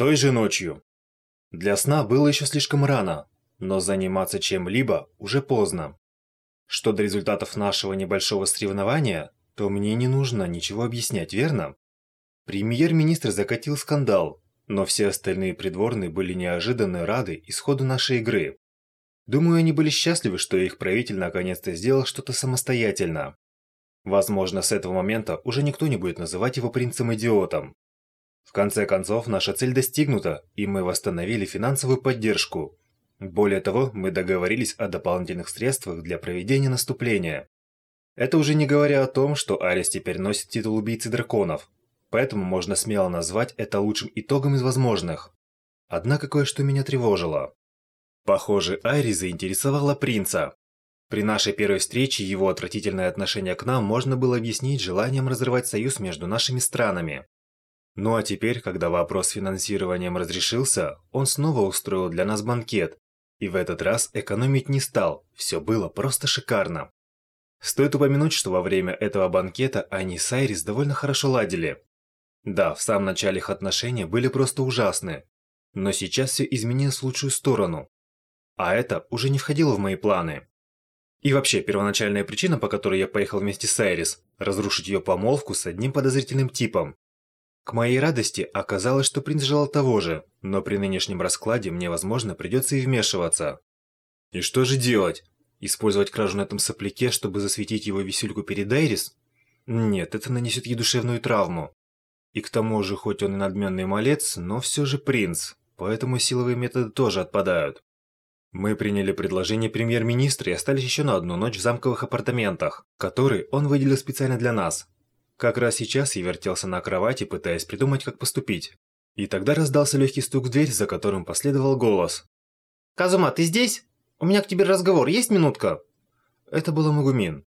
Той же ночью. Для сна было еще слишком рано, но заниматься чем-либо уже поздно. Что до результатов нашего небольшого соревнования, то мне не нужно ничего объяснять, верно? Премьер-министр закатил скандал, но все остальные придворные были неожиданно рады исходу нашей игры. Думаю, они были счастливы, что их правитель наконец-то сделал что-то самостоятельно. Возможно, с этого момента уже никто не будет называть его принцем-идиотом. В конце концов, наша цель достигнута, и мы восстановили финансовую поддержку. Более того, мы договорились о дополнительных средствах для проведения наступления. Это уже не говоря о том, что Арис теперь носит титул убийцы драконов, поэтому можно смело назвать это лучшим итогом из возможных. Однако кое-что меня тревожило. Похоже, Айри заинтересовала принца. При нашей первой встрече его отвратительное отношение к нам можно было объяснить желанием разрывать союз между нашими странами. Ну а теперь, когда вопрос с финансированием разрешился, он снова устроил для нас банкет. И в этот раз экономить не стал, все было просто шикарно. Стоит упомянуть, что во время этого банкета они с Айрис довольно хорошо ладили. Да, в самом начале их отношения были просто ужасны. Но сейчас все изменилось в лучшую сторону. А это уже не входило в мои планы. И вообще, первоначальная причина, по которой я поехал вместе с Айрис, разрушить ее помолвку с одним подозрительным типом. К моей радости оказалось, что принц желал того же, но при нынешнем раскладе мне, возможно, придется и вмешиваться. И что же делать? Использовать кражу на этом сопляке, чтобы засветить его висюльку перед Айрис? Нет, это нанесет ей душевную травму. И к тому же, хоть он и надменный малец, но все же принц, поэтому силовые методы тоже отпадают. Мы приняли предложение премьер-министра и остались еще на одну ночь в замковых апартаментах, которые он выделил специально для нас. Как раз сейчас я вертелся на кровати, пытаясь придумать, как поступить. И тогда раздался легкий стук в дверь, за которым последовал голос. «Казума, ты здесь? У меня к тебе разговор, есть минутка?» Это был Магумин.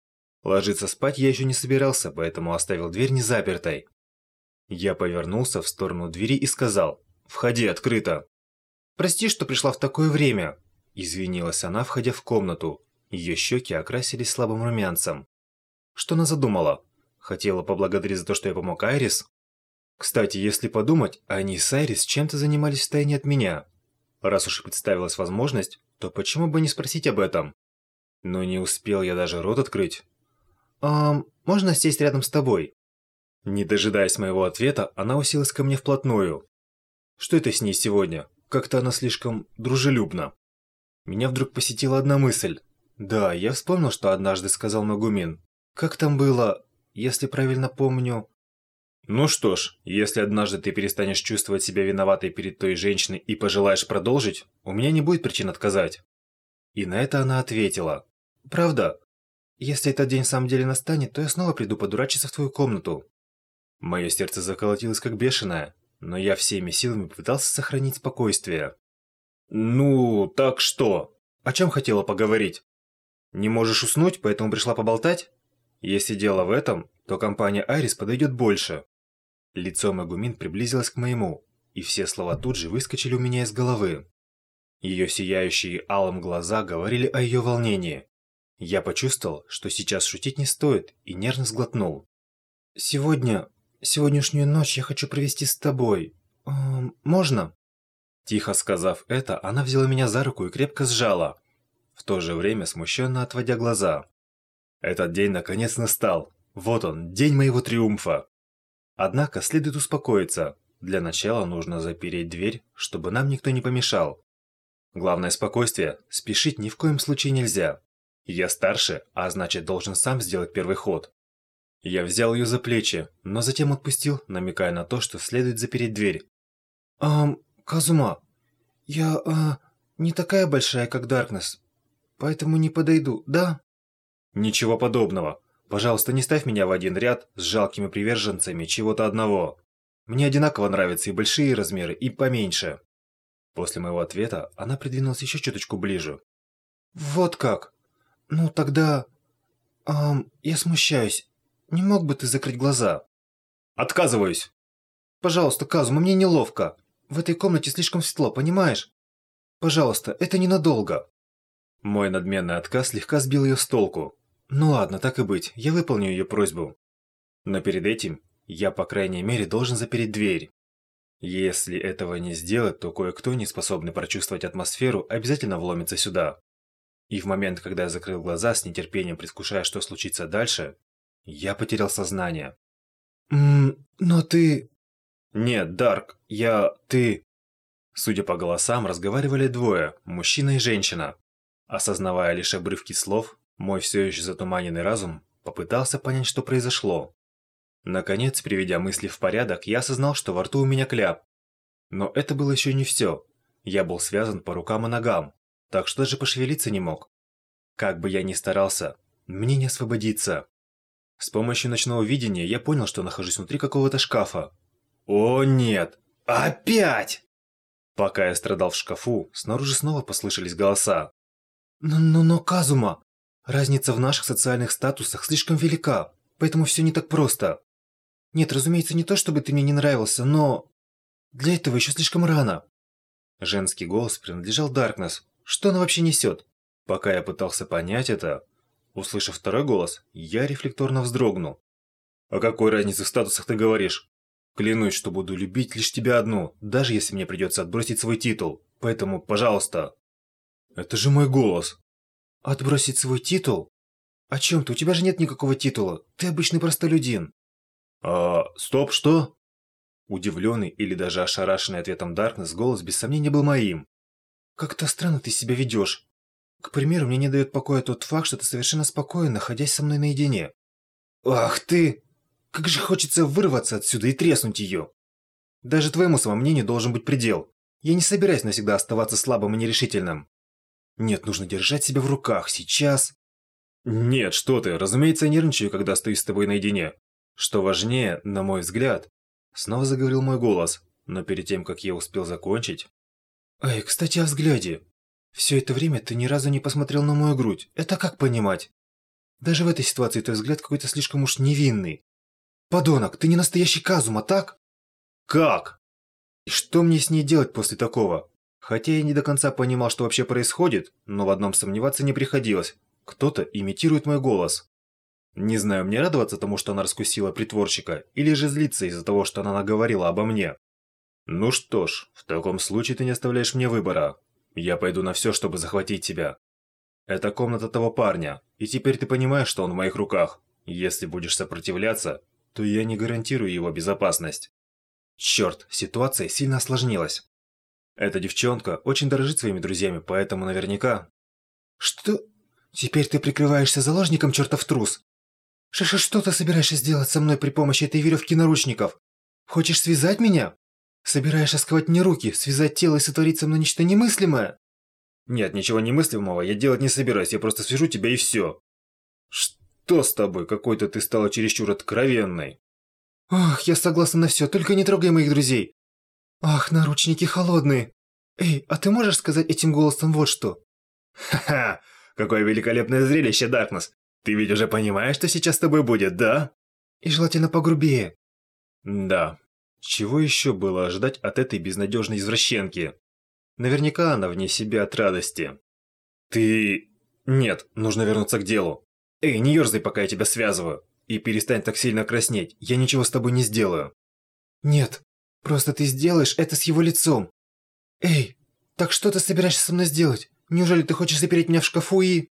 Ложиться спать я еще не собирался, поэтому оставил дверь незапертой. Я повернулся в сторону двери и сказал «Входи, открыто». «Прости, что пришла в такое время», – извинилась она, входя в комнату. Ее щеки окрасились слабым румянцем. Что она задумала? Хотела поблагодарить за то, что я помог Айрис? Кстати, если подумать, они с Айрис чем-то занимались в тайне от меня. Раз уж представилась возможность, то почему бы не спросить об этом? Но не успел я даже рот открыть. «Эм, можно сесть рядом с тобой?» Не дожидаясь моего ответа, она уселась ко мне вплотную. Что это с ней сегодня? Как-то она слишком дружелюбна. Меня вдруг посетила одна мысль. Да, я вспомнил, что однажды сказал Нагумин. Как там было, если правильно помню... Ну что ж, если однажды ты перестанешь чувствовать себя виноватой перед той женщиной и пожелаешь продолжить, у меня не будет причин отказать. И на это она ответила. Правда, если этот день в самом деле настанет, то я снова приду подурачиться в твою комнату. Мое сердце заколотилось как бешеное, но я всеми силами пытался сохранить спокойствие. «Ну, так что? О чем хотела поговорить? Не можешь уснуть, поэтому пришла поболтать? Если дело в этом, то компания Айрис подойдет больше». Лицо Магумин приблизилось к моему, и все слова тут же выскочили у меня из головы. Ее сияющие алым глаза говорили о ее волнении. Я почувствовал, что сейчас шутить не стоит, и нервно сглотнул. «Сегодня Сегодняшнюю ночь я хочу провести с тобой. Эм, можно?» Тихо сказав это, она взяла меня за руку и крепко сжала, в то же время смущенно отводя глаза. Этот день наконец настал. Вот он, день моего триумфа. Однако следует успокоиться. Для начала нужно запереть дверь, чтобы нам никто не помешал. Главное спокойствие, спешить ни в коем случае нельзя. Я старше, а значит должен сам сделать первый ход. Я взял ее за плечи, но затем отпустил, намекая на то, что следует запереть дверь. «Ам, Казума, я, а, не такая большая, как Даркнесс, поэтому не подойду, да?» «Ничего подобного. Пожалуйста, не ставь меня в один ряд с жалкими приверженцами чего-то одного. Мне одинаково нравятся и большие размеры, и поменьше». После моего ответа она придвинулась еще чуточку ближе. «Вот как? Ну тогда... Ам, я смущаюсь. Не мог бы ты закрыть глаза? Отказываюсь. Пожалуйста, Казума, мне неловко. В этой комнате слишком светло, понимаешь? Пожалуйста, это ненадолго. Мой надменный отказ слегка сбил ее с толку. Ну ладно, так и быть, я выполню ее просьбу. Но перед этим я, по крайней мере, должен запереть дверь. Если этого не сделать, то кое-кто, не способный прочувствовать атмосферу, обязательно вломится сюда. И в момент, когда я закрыл глаза, с нетерпением предвкушая, что случится дальше, я потерял сознание. «Ммм, но ты...» «Нет, Дарк, я... ты...» Судя по голосам, разговаривали двое, мужчина и женщина. Осознавая лишь обрывки слов, мой все еще затуманенный разум попытался понять, что произошло. Наконец, приведя мысли в порядок, я осознал, что во рту у меня кляп. Но это было еще не все. Я был связан по рукам и ногам, так что даже пошевелиться не мог. Как бы я ни старался, мне не освободиться. С помощью ночного видения я понял, что нахожусь внутри какого-то шкафа. О нет! Опять! Пока я страдал в шкафу, снаружи снова послышались голоса. «Но, но, но, Казума, разница в наших социальных статусах слишком велика, поэтому все не так просто. Нет, разумеется, не то, чтобы ты мне не нравился, но... Для этого еще слишком рано». Женский голос принадлежал Даркнесс. Что она вообще несет? Пока я пытался понять это, услышав второй голос, я рефлекторно вздрогнул. «О какой разнице в статусах ты говоришь? Клянусь, что буду любить лишь тебя одну, даже если мне придется отбросить свой титул. Поэтому, пожалуйста. Это же мой голос. Отбросить свой титул? О чем ты? У тебя же нет никакого титула. Ты обычный простолюдин. А, стоп, что? Удивленный или даже ошарашенный ответом Даркнесс голос без сомнения был моим. Как-то странно ты себя ведешь. К примеру, мне не дает покоя тот факт, что ты совершенно спокоен, находясь со мной наедине. Ах ты! Как же хочется вырваться отсюда и треснуть ее. Даже твоему самомнению должен быть предел. Я не собираюсь навсегда оставаться слабым и нерешительным. Нет, нужно держать себя в руках. Сейчас... Нет, что ты, разумеется, я нервничаю, когда остаюсь с тобой наедине. Что важнее, на мой взгляд, снова заговорил мой голос, но перед тем, как я успел закончить... Эй, кстати, о взгляде. Все это время ты ни разу не посмотрел на мою грудь. Это как понимать? Даже в этой ситуации твой взгляд какой-то слишком уж невинный. Подонок, ты не настоящий Казума, так? Как? И что мне с ней делать после такого? Хотя я не до конца понимал, что вообще происходит, но в одном сомневаться не приходилось. Кто-то имитирует мой голос. Не знаю, мне радоваться тому, что она раскусила притворщика, или же злиться из-за того, что она наговорила обо мне. Ну что ж, в таком случае ты не оставляешь мне выбора. Я пойду на все, чтобы захватить тебя. Это комната того парня, и теперь ты понимаешь, что он в моих руках. Если будешь сопротивляться, то я не гарантирую его безопасность. Черт, ситуация сильно осложнилась. Эта девчонка очень дорожит своими друзьями, поэтому наверняка... Что? Теперь ты прикрываешься заложником, чертов трус? Шиша, что ты собираешься сделать со мной при помощи этой веревки наручников? Хочешь связать меня? Собираешься сковать мне руки, связать тело и сотворить со мной нечто немыслимое? Нет, ничего немыслимого я делать не собираюсь, я просто свяжу тебя и все. Что? С тобой? Какой-то ты стала чересчур откровенной. Ах, я согласна на все, только не трогай моих друзей. Ах, наручники холодные. Эй, а ты можешь сказать этим голосом вот что? Ха-ха, какое великолепное зрелище, Даркнесс. Ты ведь уже понимаешь, что сейчас с тобой будет, да? И желательно погрубее. Да. Чего еще было ожидать от этой безнадежной извращенки? Наверняка она вне себя от радости. Ты... Нет, нужно вернуться к делу. Эй, не ерзай, пока я тебя связываю. И перестань так сильно краснеть, я ничего с тобой не сделаю. Нет, просто ты сделаешь это с его лицом. Эй, так что ты собираешься со мной сделать? Неужели ты хочешь запереть меня в шкафу и...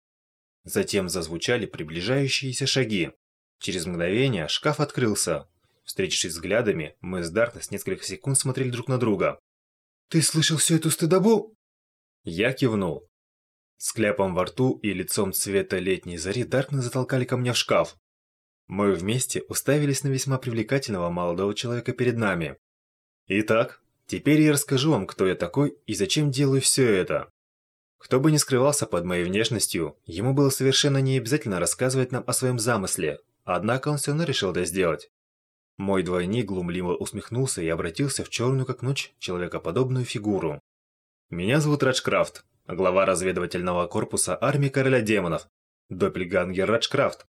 Затем зазвучали приближающиеся шаги. Через мгновение шкаф открылся. Встретившись взглядами, мы с Даркнесс несколько секунд смотрели друг на друга. «Ты слышал всю эту стыдобу?» Я кивнул. С кляпом во рту и лицом цвета летней зари Даркна затолкали ко мне в шкаф. Мы вместе уставились на весьма привлекательного молодого человека перед нами. Итак, теперь я расскажу вам, кто я такой и зачем делаю все это. Кто бы ни скрывался под моей внешностью, ему было совершенно не обязательно рассказывать нам о своем замысле, однако он все равно решил это сделать. Мой двойник глумливо усмехнулся и обратился в черную как ночь человекоподобную фигуру. Меня зовут Раджкрафт, глава разведывательного корпуса армии короля демонов, Доппельгангер Раджкрафт.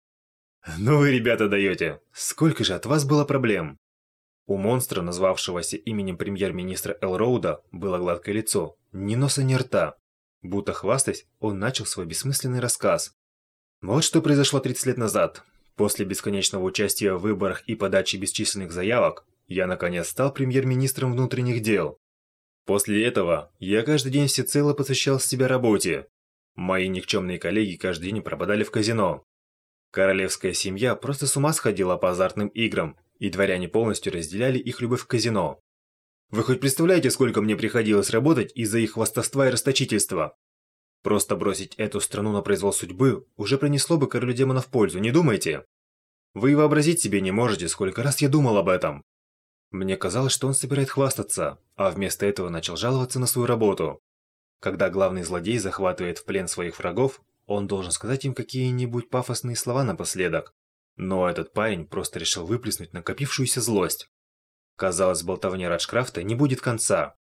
Ну вы, ребята, даете. Сколько же от вас было проблем? У монстра, назвавшегося именем премьер-министра Элроуда, было гладкое лицо, ни носа, ни рта. Будто хвастаясь, он начал свой бессмысленный рассказ. Вот что произошло 30 лет назад. После бесконечного участия в выборах и подачи бесчисленных заявок, я наконец стал премьер-министром внутренних дел. После этого я каждый день всецело посвящал себя работе. Мои никчемные коллеги каждый день пропадали в казино. Королевская семья просто с ума сходила по азартным играм, и дворяне полностью разделяли их любовь к казино. Вы хоть представляете, сколько мне приходилось работать из-за их хвастовства и расточительства? Просто бросить эту страну на произвол судьбы уже принесло бы королю демонов пользу, не думайте? Вы и вообразить себе не можете, сколько раз я думал об этом. Мне казалось, что он собирает хвастаться, а вместо этого начал жаловаться на свою работу. Когда главный злодей захватывает в плен своих врагов, он должен сказать им какие-нибудь пафосные слова напоследок. Но этот парень просто решил выплеснуть накопившуюся злость. Казалось, болтовне Раджкрафта не будет конца.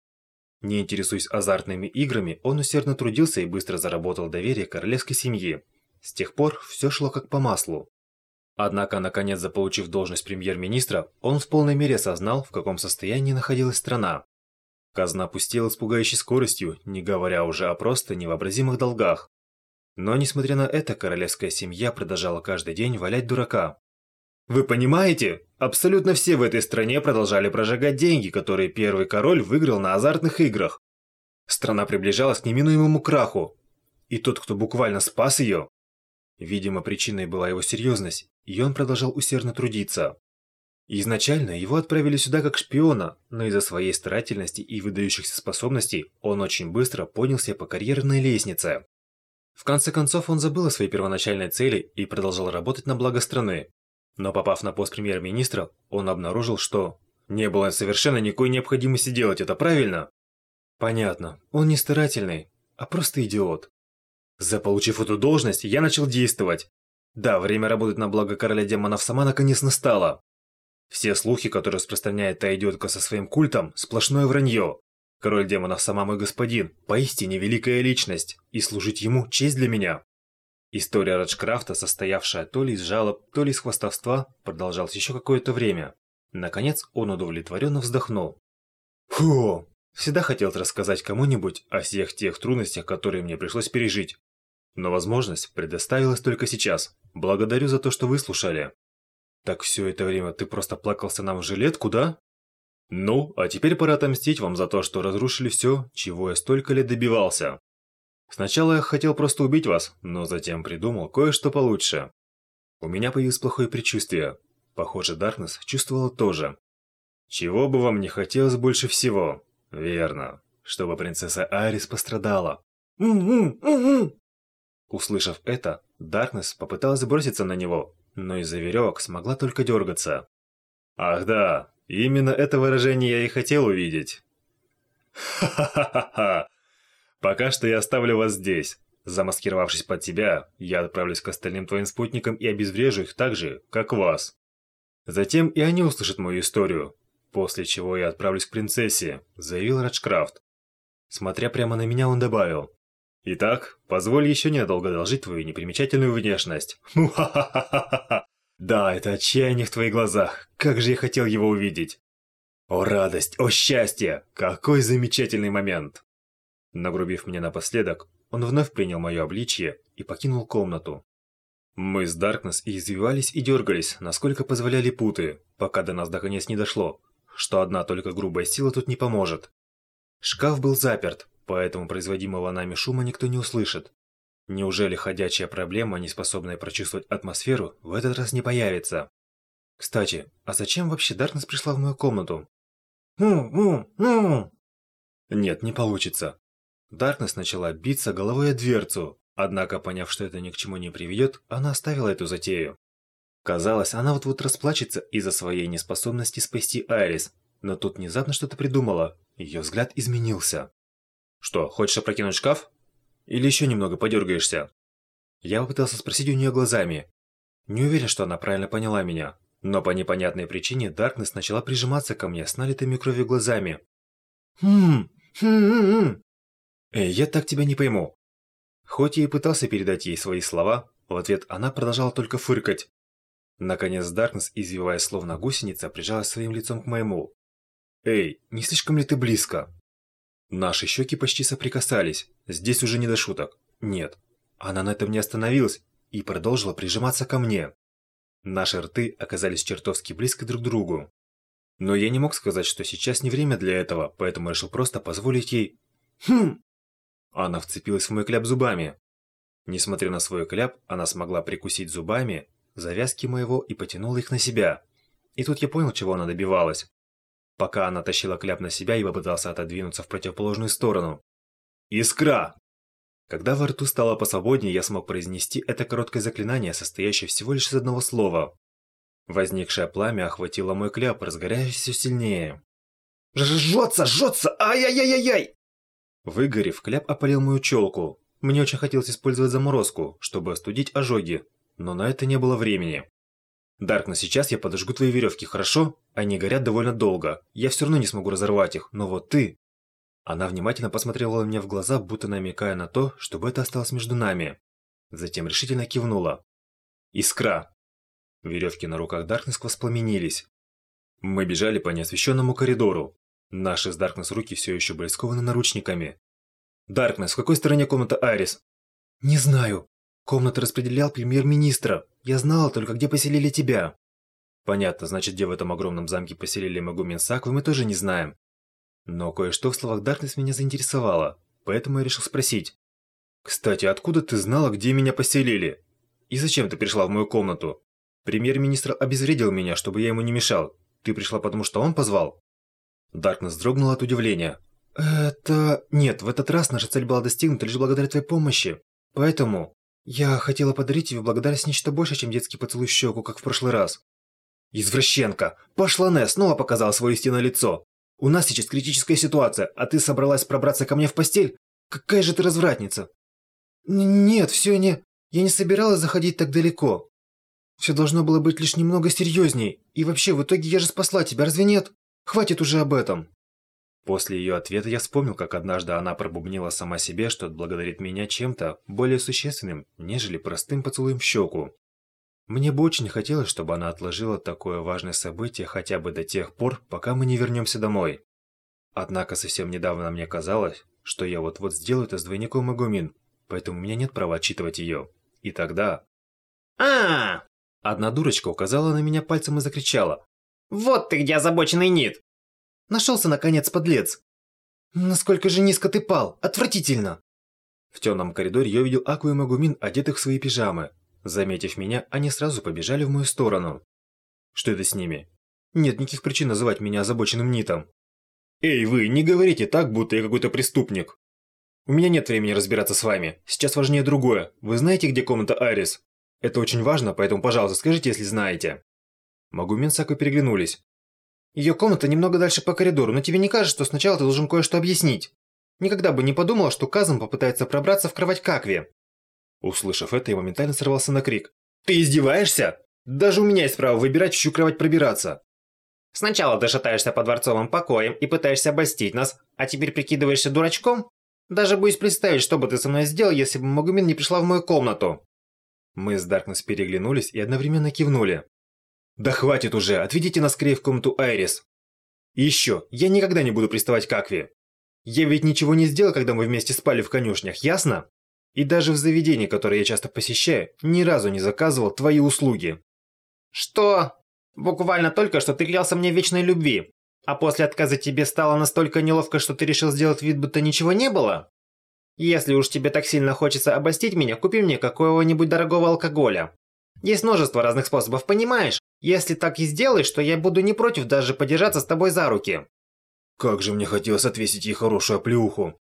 Не интересуясь азартными играми, он усердно трудился и быстро заработал доверие королевской семьи. С тех пор все шло как по маслу. Однако, наконец заполучив должность премьер-министра, он в полной мере осознал, в каком состоянии находилась страна. Казна пустела с пугающей скоростью, не говоря уже о просто невообразимых долгах. Но, несмотря на это, королевская семья продолжала каждый день валять дурака. Вы понимаете? Абсолютно все в этой стране продолжали прожигать деньги, которые первый король выиграл на азартных играх. Страна приближалась к неминуемому краху. И тот, кто буквально спас ее... Видимо, причиной была его серьезность, и он продолжал усердно трудиться. Изначально его отправили сюда как шпиона, но из-за своей старательности и выдающихся способностей он очень быстро поднялся по карьерной лестнице. В конце концов, он забыл о своей первоначальной цели и продолжал работать на благо страны. Но попав на пост премьер-министра, он обнаружил, что не было совершенно никакой необходимости делать это, правильно? Понятно, он не старательный, а просто идиот. Заполучив эту должность, я начал действовать. Да, время работать на благо короля демонов сама наконец настало. Все слухи, которые распространяет та идиотка со своим культом, сплошное вранье. Король демонов сама мой господин, поистине великая личность, и служить ему честь для меня. История Раджкрафта, состоявшая то ли из жалоб, то ли из хвастовства, продолжалась еще какое-то время. Наконец он удовлетворенно вздохнул. Фу! Всегда хотел рассказать кому-нибудь о всех тех трудностях, которые мне пришлось пережить. Но возможность предоставилась только сейчас. Благодарю за то, что выслушали. Так все это время ты просто плакался нам в жилетку, да? Ну, а теперь пора отомстить вам за то, что разрушили все, чего я столько лет добивался. Сначала я хотел просто убить вас, но затем придумал кое-что получше. У меня появилось плохое предчувствие. Похоже, Даркнесс чувствовала тоже. Чего бы вам не хотелось больше всего? Верно. Чтобы принцесса Айрис пострадала. Услышав это, Даркнесс попыталась броситься на него, но из-за веревок смогла только дергаться. Ах да, именно это выражение я и хотел увидеть. Ха-ха-ха-ха! Пока что я оставлю вас здесь. Замаскировавшись под тебя, я отправлюсь к остальным твоим спутникам и обезврежу их так же, как вас. Затем и они услышат мою историю, после чего я отправлюсь к принцессе, заявил Раджкрафт. Смотря прямо на меня, он добавил. Итак, позволь еще ненадолго одолжить твою непримечательную внешность. Муха-ха-ха-ха-ха. Да, это отчаяние в твоих глазах. Как же я хотел его увидеть. О радость, о счастье! Какой замечательный момент! Нагрубив меня напоследок, он вновь принял мое обличье и покинул комнату. Мы с Даркнесс извивались и дергались, насколько позволяли путы, пока до нас наконец не дошло, что одна только грубая сила тут не поможет. Шкаф был заперт, поэтому производимого нами шума никто не услышит. Неужели ходячая проблема, не способная прочувствовать атмосферу, в этот раз не появится? Кстати, а зачем вообще Даркнесс пришла в мою комнату? Нет, не получится. Даркнесс начала биться головой о дверцу, однако, поняв, что это ни к чему не приведет, она оставила эту затею. Казалось, она вот-вот расплачется из-за своей неспособности спасти Айрис, но тут внезапно что-то придумала, ее взгляд изменился. «Что, хочешь опрокинуть шкаф? Или еще немного подергаешься?» Я попытался спросить у нее глазами. Не уверен, что она правильно поняла меня, но по непонятной причине Даркнесс начала прижиматься ко мне с налитыми кровью глазами. «Хм, хм, «Эй, я так тебя не пойму». Хоть я и пытался передать ей свои слова, в ответ она продолжала только фыркать. Наконец Даркнесс, извиваясь словно гусеница, прижалась своим лицом к моему. «Эй, не слишком ли ты близко?» Наши щеки почти соприкасались, здесь уже не до шуток. Нет, она на этом не остановилась и продолжила прижиматься ко мне. Наши рты оказались чертовски близко друг к другу. Но я не мог сказать, что сейчас не время для этого, поэтому решил просто позволить ей... Хм! Она вцепилась в мой кляп зубами. Несмотря на свой кляп, она смогла прикусить зубами завязки моего и потянула их на себя. И тут я понял, чего она добивалась. Пока она тащила кляп на себя, я попытался отодвинуться в противоположную сторону. Искра! Когда во рту стало посвободнее, я смог произнести это короткое заклинание, состоящее всего лишь из одного слова. Возникшее пламя охватило мой кляп, разгоряясь все сильнее. «Жжется! Жжется! Ай-яй-яй-яй!» Выгорев, кляп опалил мою челку. Мне очень хотелось использовать заморозку, чтобы остудить ожоги, но на это не было времени. Дарк, но сейчас я подожгу твои веревки, хорошо? Они горят довольно долго. Я все равно не смогу разорвать их, но вот ты... Она внимательно посмотрела мне в глаза, будто намекая на то, чтобы это осталось между нами. Затем решительно кивнула. Искра. Веревки на руках Даркнесс воспламенились. Мы бежали по неосвещенному коридору. Наши с Даркнесс руки все еще были скованы наручниками. Даркнесс, в какой стороне комната Айрис? Не знаю. Комнаты распределял премьер-министра. Я знала только, где поселили тебя. Понятно, значит, где в этом огромном замке поселили Магумин Саквы, мы тоже не знаем. Но кое-что в словах Даркнесс меня заинтересовало, поэтому я решил спросить. Кстати, откуда ты знала, где меня поселили? И зачем ты пришла в мою комнату? Премьер-министр обезвредил меня, чтобы я ему не мешал. Ты пришла потому, что он позвал? Даркнесс вздрогнула от удивления. Это... Нет, в этот раз наша цель была достигнута лишь благодаря твоей помощи. Поэтому... Я хотела подарить тебе благодарность нечто больше, чем детский поцелуй щеку, как в прошлый раз. Извращенка! Пошла Не, снова показала свое истинное лицо. У нас сейчас критическая ситуация, а ты собралась пробраться ко мне в постель? Какая же ты развратница! Н нет, все не... Я не собиралась заходить так далеко. Все должно было быть лишь немного серьезней. И вообще, в итоге я же спасла тебя, разве нет? Хватит уже об этом. После ее ответа я вспомнил, как однажды она пробубнила сама себе, что отблагодарит меня чем-то более существенным, нежели простым поцелуем в щеку. Мне бы очень хотелось, чтобы она отложила такое важное событие хотя бы до тех пор, пока мы не вернемся домой. Однако совсем недавно мне казалось, что я вот-вот сделаю это с двойником Магумин, поэтому у меня нет права отчитывать ее. И тогда... -а Одна дурочка указала на меня пальцем и закричала. «Вот ты где озабоченный Нит!» Нашелся, наконец, подлец. Насколько же низко ты пал! Отвратительно! В темном коридоре я увидел Аку и Магумин, одетых в свои пижамы. Заметив меня, они сразу побежали в мою сторону. Что это с ними? Нет никаких причин называть меня озабоченным Нитом. Эй, вы, не говорите так, будто я какой-то преступник. У меня нет времени разбираться с вами. Сейчас важнее другое. Вы знаете, где комната Арис? Это очень важно, поэтому, пожалуйста, скажите, если знаете. Магумин с Аку переглянулись. Ее комната немного дальше по коридору, но тебе не кажется, что сначала ты должен кое-что объяснить? Никогда бы не подумала, что Казан попытается пробраться в кровать Какви. Услышав это, я моментально сорвался на крик. «Ты издеваешься? Даже у меня есть право выбирать, в чью кровать пробираться!» Сначала ты шатаешься по дворцовым покоям и пытаешься обольстить нас, а теперь прикидываешься дурачком? Даже боюсь представить, что бы ты со мной сделал, если бы Магумин не пришла в мою комнату. Мы с Даркнесс переглянулись и одновременно кивнули. Да хватит уже, отведите нас скорее в комнату Айрис. И еще, я никогда не буду приставать к Акве. Я ведь ничего не сделал, когда мы вместе спали в конюшнях, ясно? И даже в заведении, которое я часто посещаю, ни разу не заказывал твои услуги. Что? Буквально только что ты клялся мне вечной любви. А после отказа тебе стало настолько неловко, что ты решил сделать вид, будто ничего не было? Если уж тебе так сильно хочется обостить меня, купи мне какого-нибудь дорогого алкоголя. Есть множество разных способов, понимаешь? Если так и сделаешь, то я буду не против даже подержаться с тобой за руки. Как же мне хотелось отвесить ей хорошую оплеуху.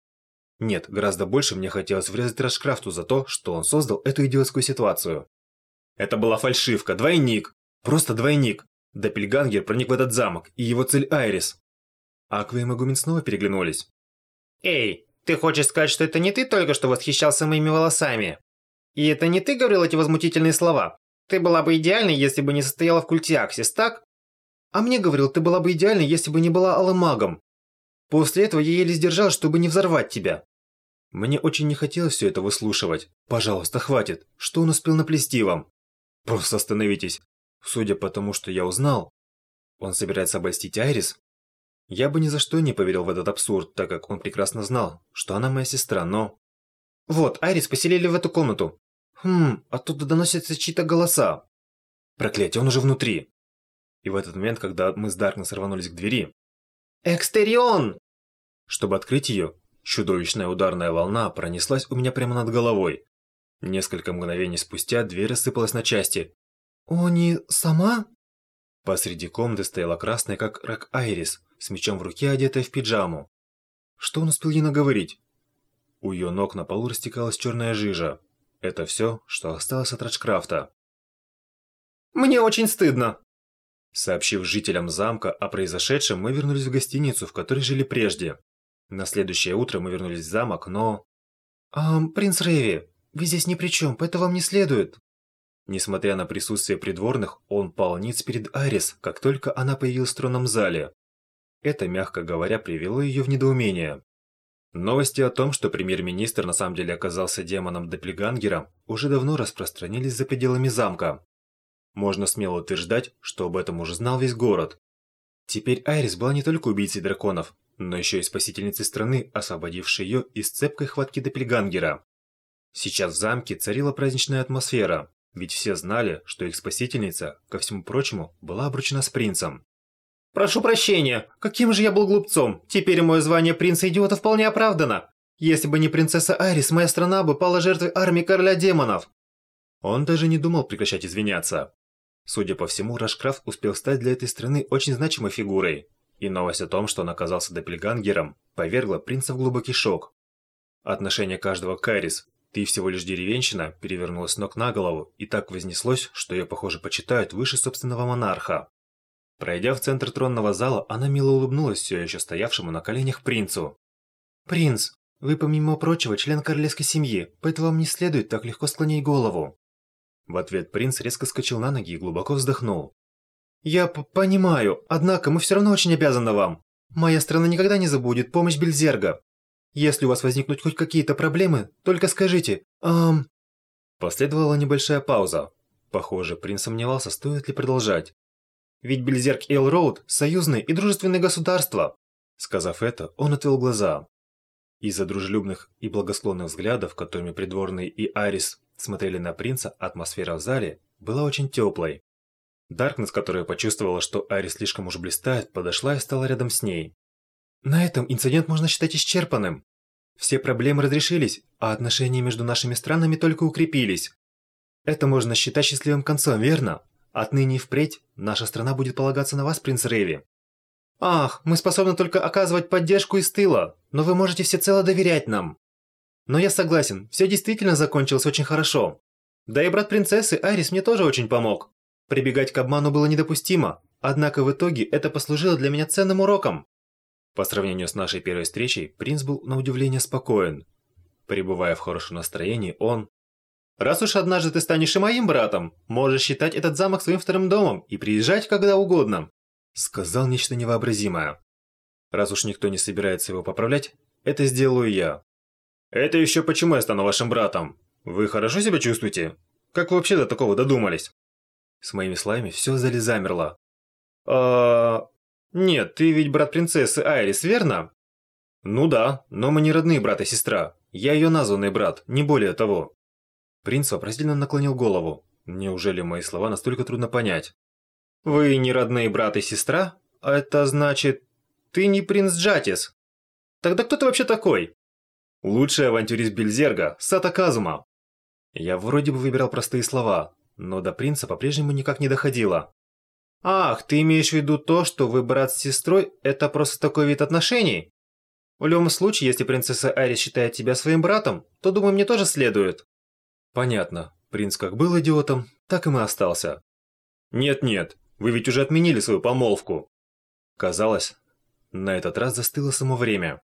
Нет, гораздо больше мне хотелось врезать Рашкрафту за то, что он создал эту идиотскую ситуацию. Это была фальшивка, двойник. Просто двойник. Доппельгангер проник в этот замок, и его цель Айрис. Аква и Магумин снова переглянулись. Эй, ты хочешь сказать, что это не ты только что восхищался моими волосами? И это не ты говорил эти возмутительные слова? Ты была бы идеальной, если бы не состояла в культе Аксис, так? А мне говорил, ты была бы идеальной, если бы не была алым магом. После этого я еле сдержал, чтобы не взорвать тебя. Мне очень не хотелось все это выслушивать. Пожалуйста, хватит. Что он успел наплести вам? Просто остановитесь. Судя по тому, что я узнал, он собирается обольстить Айрис? Я бы ни за что не поверил в этот абсурд, так как он прекрасно знал, что она моя сестра, но... Вот, Айрис поселили в эту комнату. Хм, оттуда доносятся чьи-то голоса. Проклятие, он уже внутри. И в этот момент, когда мы с Даркнесс рванулись к двери... «Экстерион!» Чтобы открыть ее, чудовищная ударная волна пронеслась у меня прямо над головой. Несколько мгновений спустя дверь рассыпалась на части. «Они сама?» Посреди комнаты стояла красная, как рак Айрис, с мечом в руке, одетая в пиджаму. Что он успел ей наговорить? У ее ног на полу растекалась черная жижа. Это все, что осталось от Раджкрафта. «Мне очень стыдно!» Сообщив жителям замка о произошедшем, мы вернулись в гостиницу, в которой жили прежде. На следующее утро мы вернулись в замок, но... «Ам, принц Рэви, вы здесь ни при чем, поэтому вам не следует». Несмотря на присутствие придворных, он пал ниц перед Арис, как только она появилась в тронном зале. Это, мягко говоря, привело ее в недоумение. Новости о том, что премьер-министр на самом деле оказался демоном-доppelгангером, уже давно распространились за пределами замка. Можно смело утверждать, что об этом уже знал весь город. Теперь Айрис была не только убийцей драконов, но еще и спасительницей страны, освободившей ее из цепкой хватки Доппельгангера. Сейчас в замке царила праздничная атмосфера. Ведь все знали, что их спасительница, ко всему прочему, была обручена с принцем. «Прошу прощения, каким же я был глупцом! Теперь мое звание принца-идиота вполне оправдано! Если бы не принцесса Айрис, моя страна бы пала жертвой армии короля демонов!» Он даже не думал прекращать извиняться. Судя по всему, Рашкрафт успел стать для этой страны очень значимой фигурой. И новость о том, что он оказался Доппельгангером, повергла принца в глубокий шок. Отношение каждого к Айрис ты всего лишь деревенщина перевернулась ног на голову и так вознеслось, что ее, похоже, почитают выше собственного монарха. Пройдя в центр тронного зала, она мило улыбнулась все еще стоявшему на коленях принцу. «Принц, вы, помимо прочего, член королевской семьи, поэтому вам не следует так легко склонить голову». В ответ принц резко скочил на ноги и глубоко вздохнул. «Я понимаю, однако мы все равно очень обязаны вам. Моя страна никогда не забудет помощь Бельзерга. Если у вас возникнут хоть какие-то проблемы, только скажите, ам...» Последовала небольшая пауза. Похоже, принц сомневался, стоит ли продолжать. «Ведь Бельзерк и Элроуд – союзные и дружественные государства!» Сказав это, он отвел глаза. Из-за дружелюбных и благосклонных взглядов, которыми придворные и Арис смотрели на принца, атмосфера в зале была очень теплой. Даркнесс, которая почувствовала, что Арис слишком уж блистает, подошла и стала рядом с ней. На этом инцидент можно считать исчерпанным. Все проблемы разрешились, а отношения между нашими странами только укрепились. Это можно считать счастливым концом, верно? Отныне и впредь наша страна будет полагаться на вас, принц Рейви. Ах, мы способны только оказывать поддержку из тыла, но вы можете всецело доверять нам. Но я согласен, все действительно закончилось очень хорошо. Да и брат принцессы Айрис мне тоже очень помог. Прибегать к обману было недопустимо, однако в итоге это послужило для меня ценным уроком. По сравнению с нашей первой встречей, принц был на удивление спокоен. Пребывая в хорошем настроении, он... «Раз уж однажды ты станешь и моим братом, можешь считать этот замок своим вторым домом и приезжать когда угодно», сказал нечто невообразимое. Раз уж никто не собирается его поправлять, это сделаю я. Это еще почему я стану вашим братом? Вы хорошо себя чувствуете? Как вы вообще до такого додумались? С моими словами все в зале замерло. А, «Нет, ты ведь брат принцессы Айрис, верно?» «Ну да, но мы не родные брат и сестра. Я ее названный брат, не более того». Принц вопросительно наклонил голову. Неужели мои слова настолько трудно понять? «Вы не родные брат и сестра? Это значит, ты не принц Джатис. Тогда кто ты вообще такой?» «Лучший авантюрист Бельзерга, Сата Казума». Я вроде бы выбирал простые слова, но до принца по-прежнему никак не доходило. Ах, ты имеешь в виду то, что вы брат с сестрой – это просто такой вид отношений? В любом случае, если принцесса Айрис считает тебя своим братом, то, думаю, мне тоже следует. Понятно. Принц как был идиотом, так и мы остался. Нет-нет, вы ведь уже отменили свою помолвку. Казалось, на этот раз застыло само время.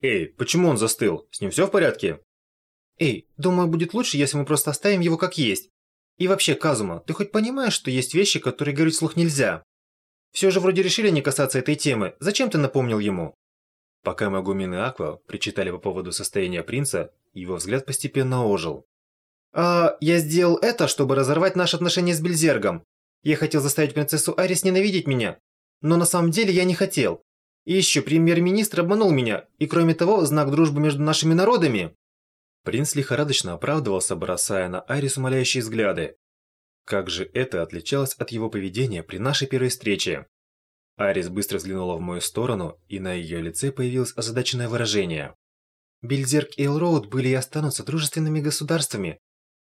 Эй, почему он застыл? С ним все в порядке? Эй, думаю, будет лучше, если мы просто оставим его как есть. И вообще, Казума, ты хоть понимаешь, что есть вещи, которые говорить вслух нельзя? Все же вроде решили не касаться этой темы. Зачем ты напомнил ему? Пока Магумин и Аква причитали по поводу состояния принца, его взгляд постепенно ожил. «А, я сделал это, чтобы разорвать наши отношения с Бельзергом. Я хотел заставить принцессу Арис ненавидеть меня. Но на самом деле я не хотел. И еще премьер-министр обманул меня, и кроме того, знак дружбы между нашими народами. Принц лихорадочно оправдывался, бросая на Айрис умоляющие взгляды. Как же это отличалось от его поведения при нашей первой встрече? Арис быстро взглянула в мою сторону, и на ее лице появилось озадаченное выражение. Бильзерк и Элроуд были и останутся дружественными государствами.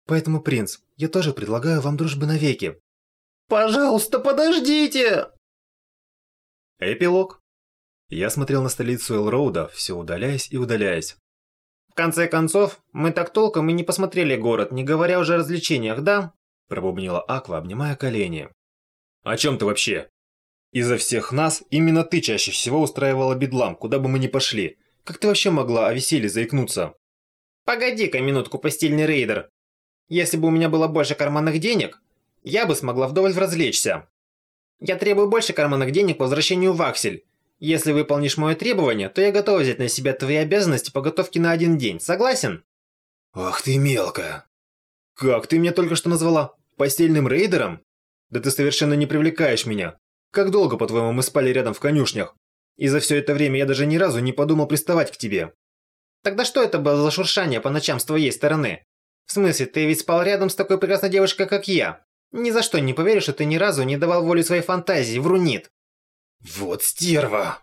Поэтому, принц, я тоже предлагаю вам дружбы навеки. Пожалуйста, подождите! Эпилог. Я смотрел на столицу Элроуда, все удаляясь и удаляясь. В конце концов, мы так толком и не посмотрели город, не говоря уже о развлечениях, да? Пробубнила Аква, обнимая колени. О чем ты вообще? Изо всех нас именно ты чаще всего устраивала бедлам, куда бы мы ни пошли. Как ты вообще могла о веселье заикнуться? Погоди-ка минутку, постельный рейдер. Если бы у меня было больше карманных денег, я бы смогла вдоволь развлечься. Я требую больше карманных денег по возвращению в Аксель. Если выполнишь мое требование, то я готова взять на себя твои обязанности по готовке на один день. Согласен? Ах ты мелкая. Как ты меня только что назвала? Постельным рейдером? Да ты совершенно не привлекаешь меня. Как долго, по-твоему, мы спали рядом в конюшнях? И за все это время я даже ни разу не подумал приставать к тебе. Тогда что это было за шуршание по ночам с твоей стороны? В смысле, ты ведь спал рядом с такой прекрасной девушкой, как я? Ни за что не поверю, что ты ни разу не давал волю своей фантазии, врунит. Вот стерва!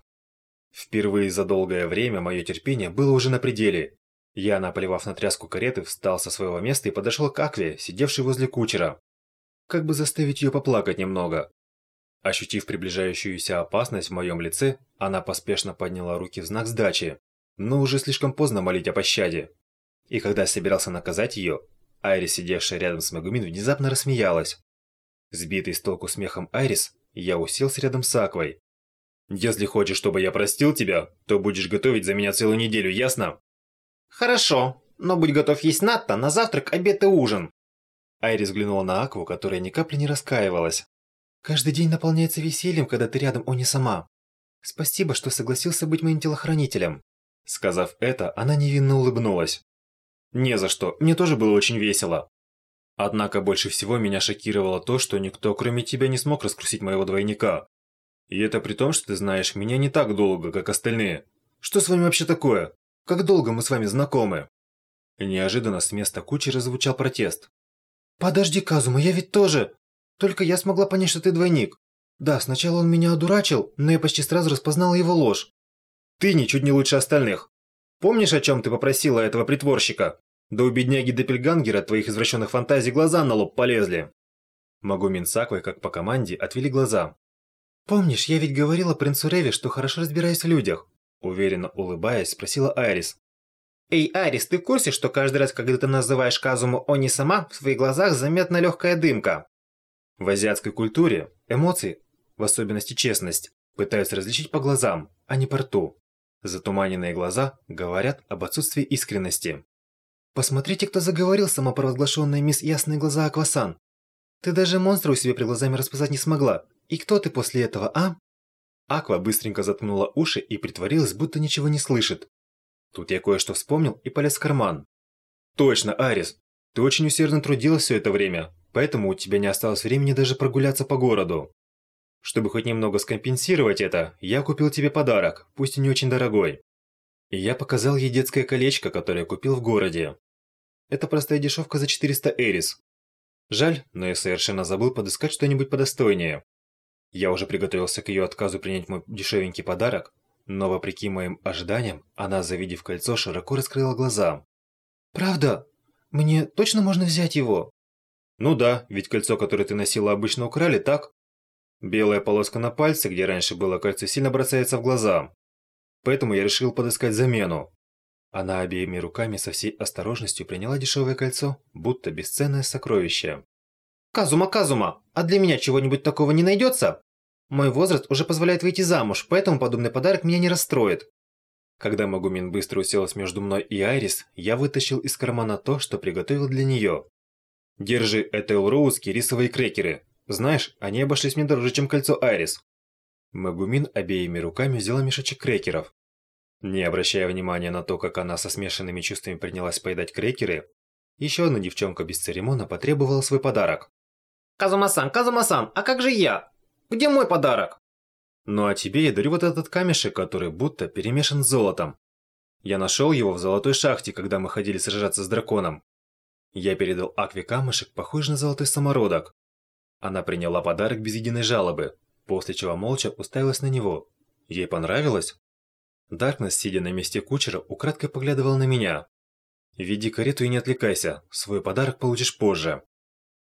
Впервые за долгое время мое терпение было уже на пределе. Я, наплевав на тряску кареты, встал со своего места и подошел к Акве, сидевшей возле кучера. Как бы заставить ее поплакать немного. Ощутив приближающуюся опасность в моем лице, она поспешно подняла руки в знак сдачи. Но уже слишком поздно молить о пощаде. И когда собирался наказать ее, Айрис, сидевшая рядом с Магумин, внезапно рассмеялась. Сбитый с толку смехом Айрис, я уселся рядом с Аквой. «Если хочешь, чтобы я простил тебя, то будешь готовить за меня целую неделю, ясно?» «Хорошо, но будь готов есть Натта на завтрак, обед и ужин». Айрис взглянула на Акву, которая ни капли не раскаивалась. Каждый день наполняется весельем, когда ты рядом, о не сама. Спасибо, что согласился быть моим телохранителем. Сказав это, она невинно улыбнулась. Не за что, мне тоже было очень весело. Однако больше всего меня шокировало то, что никто кроме тебя не смог раскрутить моего двойника. И это при том, что ты знаешь меня не так долго, как остальные. Что с вами вообще такое? Как долго мы с вами знакомы? Неожиданно с места кучера звучал протест. «Подожди, Казума, я ведь тоже...» Только я смогла понять, что ты двойник. Да, сначала он меня одурачил, но я почти сразу распознала его ложь. Ты ничуть не лучше остальных. Помнишь, о чем ты попросила этого притворщика? Да у бедняги Деппельгангера твоих извращенных фантазий глаза на лоб полезли. Магумин с Аквой, как по команде, отвели глаза. «Помнишь, я ведь говорила принцу Реви, что хорошо разбираюсь в людях?» Уверенно улыбаясь, спросила Айрис. «Эй, Айрис, ты в курсе, что каждый раз, когда ты называешь Казуму Они сама, в своих глазах заметна легкая дымка?» В азиатской культуре эмоции, в особенности честность, пытаются различить по глазам, а не по рту. Затуманенные глаза говорят об отсутствии искренности. «Посмотрите, кто заговорил, самопровозглашенная мисс Ясные Глаза Аквасан. Ты даже монстра у себя при глазами распознать не смогла. И кто ты после этого, а?» Аква быстренько заткнула уши и притворилась, будто ничего не слышит. Тут я кое-что вспомнил и полез в карман. «Точно, Арис! Ты очень усердно трудилась все это время поэтому у тебя не осталось времени даже прогуляться по городу. Чтобы хоть немного скомпенсировать это, я купил тебе подарок, пусть и не очень дорогой. И я показал ей детское колечко, которое купил в городе. Это простая дешевка за 400 эрис. Жаль, но я совершенно забыл подыскать что-нибудь подостойнее. Я уже приготовился к ее отказу принять мой дешевенький подарок, но вопреки моим ожиданиям, она, завидев кольцо, широко раскрыла глаза. «Правда? Мне точно можно взять его?» Ну да, ведь кольцо, которое ты носила, обычно украли, так? Белая полоска на пальце, где раньше было кольцо, сильно бросается в глаза. Поэтому я решил подыскать замену. Она обеими руками со всей осторожностью приняла дешевое кольцо, будто бесценное сокровище. «Казума, Казума, а для меня чего-нибудь такого не найдется? Мой возраст уже позволяет выйти замуж, поэтому подобный подарок меня не расстроит». Когда Магумин быстро уселась между мной и Айрис, я вытащил из кармана то, что приготовил для нее. Держи, это элроузские рисовые крекеры. Знаешь, они обошлись мне дороже, чем кольцо Айрис. Магумин обеими руками взяла мешочек крекеров. Не обращая внимания на то, как она со смешанными чувствами принялась поедать крекеры, еще одна девчонка без церемона потребовала свой подарок. «Казума-сан, Казума-сан, а как же я? Где мой подарок?» «Ну а тебе я дарю вот этот камешек, который будто перемешан с золотом. Я нашел его в золотой шахте, когда мы ходили сражаться с драконом. Я передал Акве камушек, похожий на золотой самородок. Она приняла подарок без единой жалобы, после чего молча уставилась на него. Ей понравилось? Даркнесс, сидя на месте кучера, украдкой поглядывал на меня. «Веди карету и не отвлекайся, свой подарок получишь позже».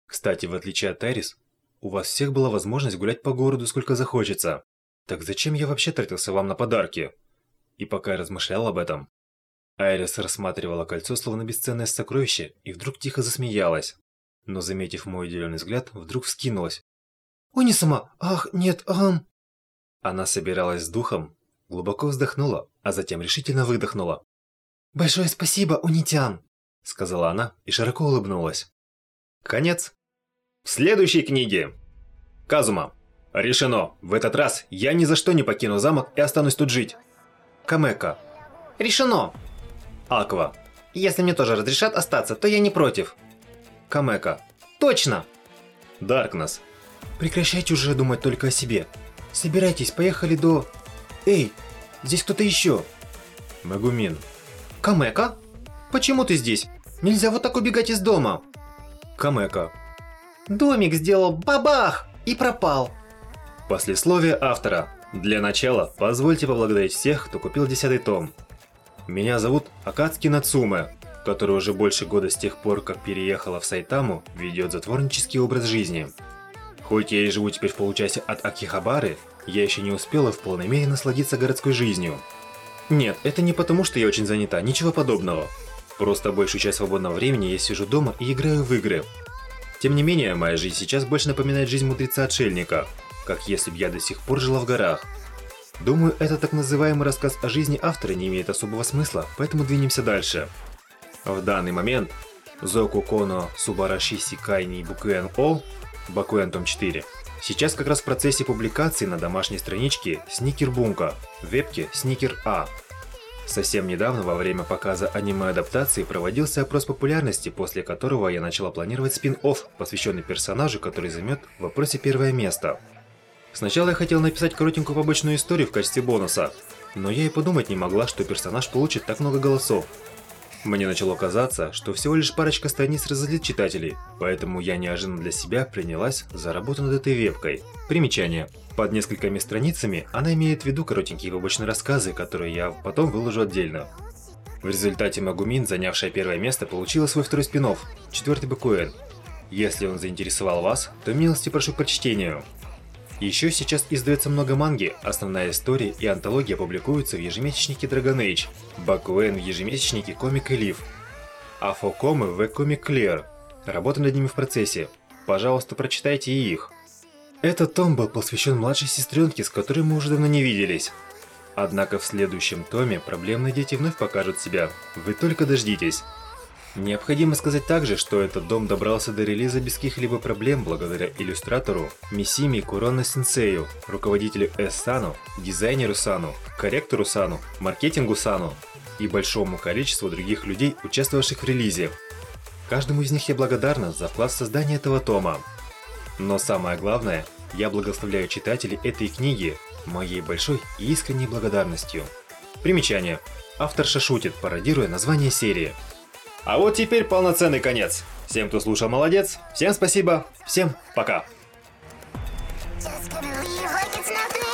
Кстати, в отличие от Айрис, у вас всех была возможность гулять по городу сколько захочется. Так зачем я вообще тратился вам на подарки? И пока я размышлял об этом, Айрис рассматривала кольцо словно бесценное сокровище и вдруг тихо засмеялась. Но, заметив мой удивленный взгляд, вдруг вскинулась. «Ой, не сама! Ах, нет, ам!» Она собиралась с духом, глубоко вздохнула, а затем решительно выдохнула. «Большое спасибо, Унитян!» сказала она и широко улыбнулась. Конец. В следующей книге. Казума. Решено. В этот раз я ни за что не покину замок и останусь тут жить. Камека. Решено. Аква. Если мне тоже разрешат остаться, то я не против. Камека. Точно. Даркнесс. Прекращайте уже думать только о себе. Собирайтесь, поехали до... Эй, здесь кто-то еще. Магумин. Камека? Почему ты здесь? Нельзя вот так убегать из дома. Камека. Домик сделал бабах и пропал. Послесловие автора. Для начала позвольте поблагодарить всех, кто купил десятый том. Меня зовут Акацки Нацуме, который уже больше года с тех пор, как переехала в Сайтаму, ведет затворнический образ жизни. Хоть я и живу теперь в получасе от Акихабары, я еще не успела в полной мере насладиться городской жизнью. Нет, это не потому, что я очень занята, ничего подобного. Просто большую часть свободного времени я сижу дома и играю в игры. Тем не менее, моя жизнь сейчас больше напоминает жизнь мудреца-отшельника, как если бы я до сих пор жила в горах. Думаю, этот так называемый рассказ о жизни автора не имеет особого смысла, поэтому двинемся дальше. В данный момент Зоку Коно Субараши Сикайни Букуэн О, Бакуэн Том 4, сейчас как раз в процессе публикации на домашней страничке Сникер Бунка, в вебке Сникер А. Совсем недавно, во время показа аниме-адаптации, проводился опрос популярности, после которого я начала планировать спин-офф, посвященный персонажу, который займет в вопросе первое место. Сначала я хотел написать коротенькую побочную историю в качестве бонуса, но я и подумать не могла, что персонаж получит так много голосов. Мне начало казаться, что всего лишь парочка страниц разозлит читателей, поэтому я неожиданно для себя принялась за работу над этой вебкой. Примечание. Под несколькими страницами она имеет в виду коротенькие побочные рассказы, которые я потом выложу отдельно. В результате Магумин, занявшая первое место, получила свой второй спин четвертый БКН. Если он заинтересовал вас, то милости прошу к прочтению. Еще сейчас издается много манги, основная история и антология публикуются в ежемесячнике Dragon Age, Бакуэн в ежемесячнике Comic Relief, а Фокомы в Comic Clear. Работа над ними в процессе. Пожалуйста, прочитайте и их. Этот том был посвящен младшей сестренке, с которой мы уже давно не виделись. Однако в следующем томе проблемные дети вновь покажут себя. Вы только дождитесь. Необходимо сказать также, что этот дом добрался до релиза без каких-либо проблем благодаря иллюстратору Мисими Куроно Сенсею, руководителю S-Сану, дизайнеру Сану, корректору Сану, маркетингу Сану и большому количеству других людей, участвовавших в релизе. Каждому из них я благодарна за вклад в создание этого тома. Но самое главное, я благословляю читателей этой книги моей большой и искренней благодарностью. Примечание. Авторша шутит, пародируя название серии. А вот теперь полноценный конец. Всем, кто слушал, молодец. Всем спасибо. Всем пока. Just gonna leave like it's nothing.